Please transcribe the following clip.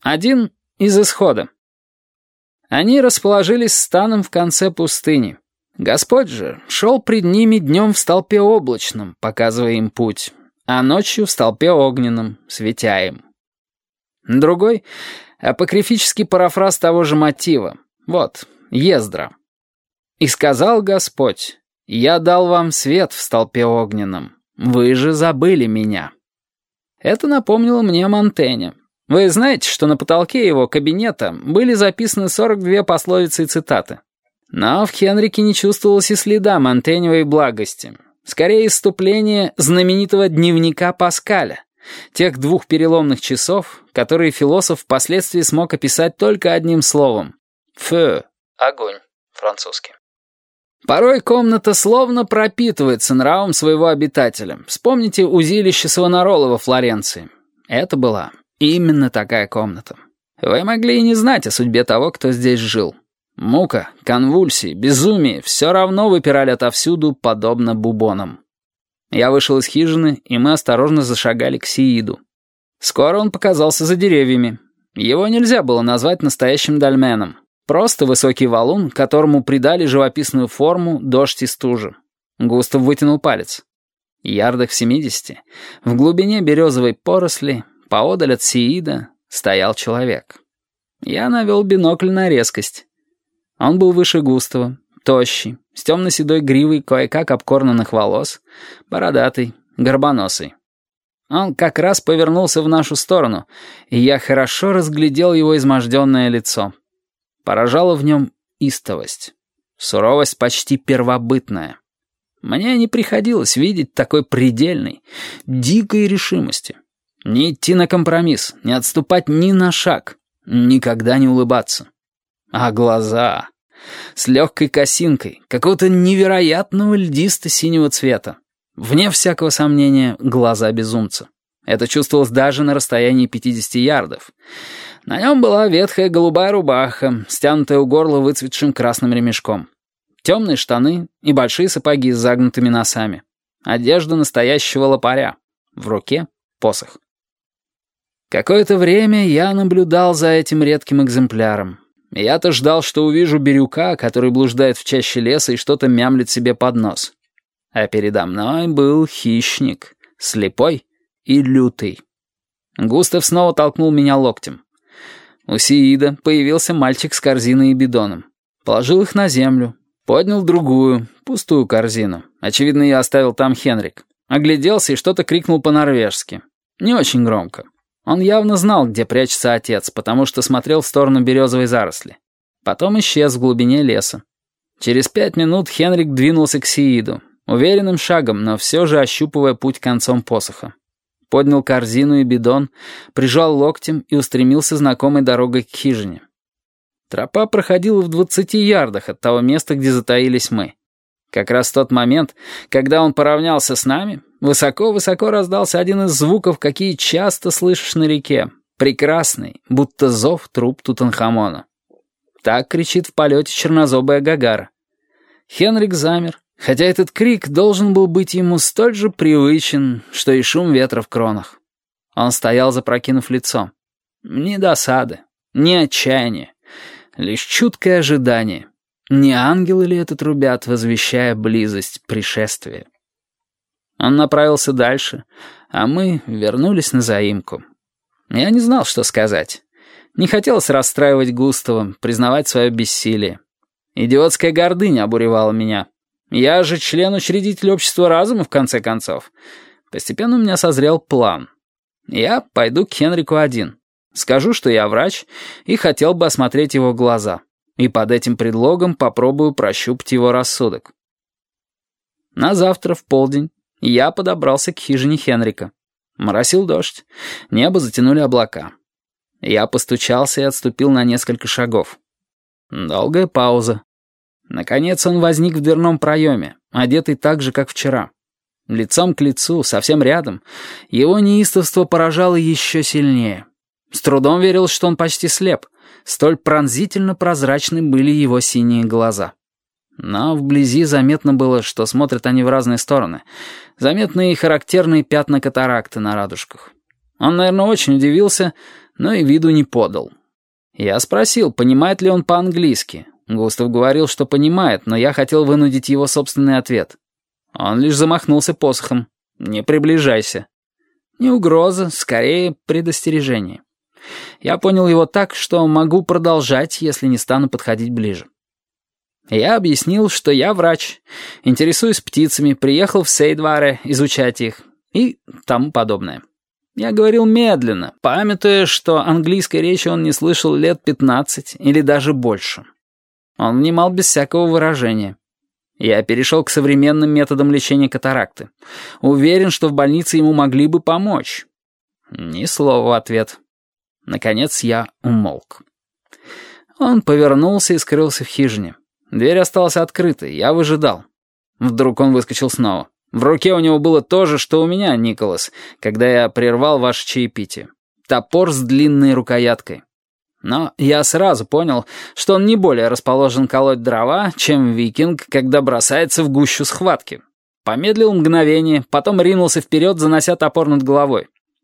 Один из исхода. Они расположились станом в конце пустыни. Господь же шел пред ними днем в столпе облачном, показывая им путь, а ночью в столпе огненном, светя им. Другой — апокрифический парафраз того же мотива. Вот, Ездра. «И сказал Господь, я дал вам свет в столпе огненном, вы же забыли меня». Это напомнило мне о Монтене. Вы знаете, что на потолке его кабинета были записаны 42 пословицы и цитаты. Но в Хенрике не чувствовалось и следа Монтеневой благости. Скорее, иступление знаменитого дневника Паскаля, тех двух переломных часов, которые философ впоследствии смог описать только одним словом — «фeu» — «огонь» французский. Порой комната словно пропитывается нравом своего обитателя. Вспомните узилище Савонарола во Флоренции. Это была именно такая комната. Вы могли и не знать о судьбе того, кто здесь жил. Мука, конвульсии, безумие все равно выпирали отовсюду, подобно бубонам. Я вышел из хижины, и мы осторожно зашагали к Сииду. Скоро он показался за деревьями. Его нельзя было назвать настоящим дольменом. Просто высокий валун, которому придали живописную форму дождь и стужа. Густав вытянул палец. Ярдах в семидесяти, в глубине березовой поросли, поодаль от Сиида, стоял человек. Я навел бинокль на резкость. Он был выше Густава, тощий, с темно-седой гривой кое-как обкорнанных волос, бородатый, горбоносый. Он как раз повернулся в нашу сторону, и я хорошо разглядел его изможденное лицо. Поражала в нем истовость. Суровость почти первобытная. Мне не приходилось видеть такой предельной, дикой решимости. Не идти на компромисс, не отступать ни на шаг, никогда не улыбаться. А глаза... С легкой косинкой, какого-то невероятного льдисто-синего цвета. Вне всякого сомнения, глаза безумца. Это чувствовалось даже на расстоянии 50 ярдов. На нем была ветхая голубая рубаха, стянутая у горла выцветшим красным ремешком. Темные штаны и большие сапоги с загнутыми носами. Одежда настоящего лопаря. В руке посох. Какое-то время я наблюдал за этим редким экземпляром. Я-то ждал, что увижу бирюка, который блуждает в чаще леса и что-то мямлит себе под нос. А передо мной был хищник, слепой и лютый. Густав снова толкнул меня локтем. У Сиида появился мальчик с корзиной и бидоном. Положил их на землю, поднял другую, пустую корзину. Очевидно, я оставил там Хенрик. Огляделся и что-то крикнул по-норвежски. Не очень громко. Он явно знал, где прячется отец, потому что смотрел в сторону березовой заросли. Потом исчез в глубине леса. Через пять минут Хенрик двинулся к Сииду, уверенным шагом, но все же ощупывая путь концом посоха поднял корзину и бидон, прижал локтем и устремился знакомой дорогой к хижине. Тропа проходила в двадцати ярдах от того места, где затаились мы. Как раз в тот момент, когда он поравнялся с нами, высоко-высоко раздался один из звуков, какие часто слышишь на реке. Прекрасный, будто зов труп Тутанхамона. Так кричит в полете чернозобая Гагара. Хенрик замер, Хотя этот крик должен был быть ему столь же привычен, что и шум ветра в кронах. Он стоял, запрокинув лицо. Ни досады, ни отчаяния, лишь чуткое ожидание. Не ангелы ли это трубят, возвещая близость пришествия? Он направился дальше, а мы вернулись на заимку. Я не знал, что сказать. Не хотелось расстраивать Густава, признавать свое бессилие. Идиотская гордыня обуревала меня. Я же член-учредитель общества разума, в конце концов. Постепенно у меня созрел план. Я пойду к Хенрику один. Скажу, что я врач, и хотел бы осмотреть его глаза. И под этим предлогом попробую прощупать его рассудок. На завтра в полдень я подобрался к хижине Хенрика. Моросил дождь, небо затянули облака. Я постучался и отступил на несколько шагов. Долгая пауза. Наконец он возник в дверном проеме, одетый так же, как вчера. Лицом к лицу, совсем рядом, его неистовство поражало еще сильнее. С трудом верил, что он почти слеп. Столь пронзительно прозрачны были его синие глаза. Но вблизи заметно было, что смотрят они в разные стороны. Заметны и характерные пятна катаракты на радужках. Он, наверное, очень удивился, но и виду не подал. Я спросил, понимает ли он по-английски. Густав говорил, что понимает, но я хотел вынудить его собственный ответ. Он лишь замахнулся посохом. «Не приближайся». Не угроза, скорее предостережение. Я понял его так, что могу продолжать, если не стану подходить ближе. Я объяснил, что я врач, интересуюсь птицами, приехал в Сейдваре изучать их и тому подобное. Я говорил медленно, памятуя, что английской речи он не слышал лет пятнадцать или даже больше. Он внимал без всякого выражения. Я перешел к современным методам лечения катаракты. Уверен, что в больнице ему могли бы помочь. Ни слова в ответ. Наконец я умолк. Он повернулся и скрылся в хижине. Дверь осталась открытой, я выжидал. Вдруг он выскочил снова. В руке у него было то же, что у меня, Николас, когда я прервал ваше чаепитие. Топор с длинной рукояткой. Но я сразу понял, что он не более расположен колоть дрова, чем викинг, когда бросается в гущу схватки. Помедлил мгновение, потом ринулся вперед, занося топор над головой.